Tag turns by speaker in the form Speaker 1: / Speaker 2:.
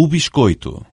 Speaker 1: o biscoito.